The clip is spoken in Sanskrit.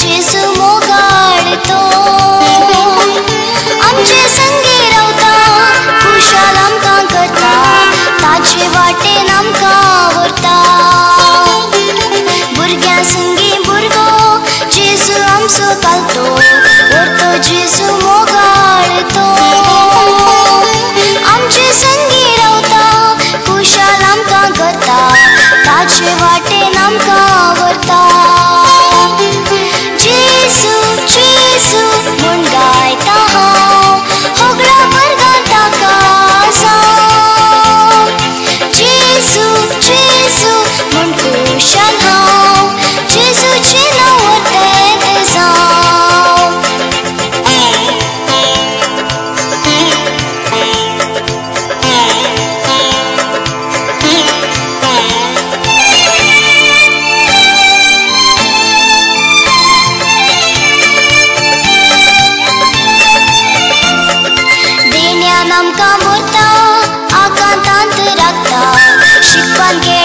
जेजू मोग आमचे संगी रावता खुशाल करता ताजे वाटेन व्हरता भुरग्या संगी भुरगो जेजू लांबचो जेजू मोग वाडतो आमचे संगी रावता खुशाल आमकां करता ताजे शिकपाक गे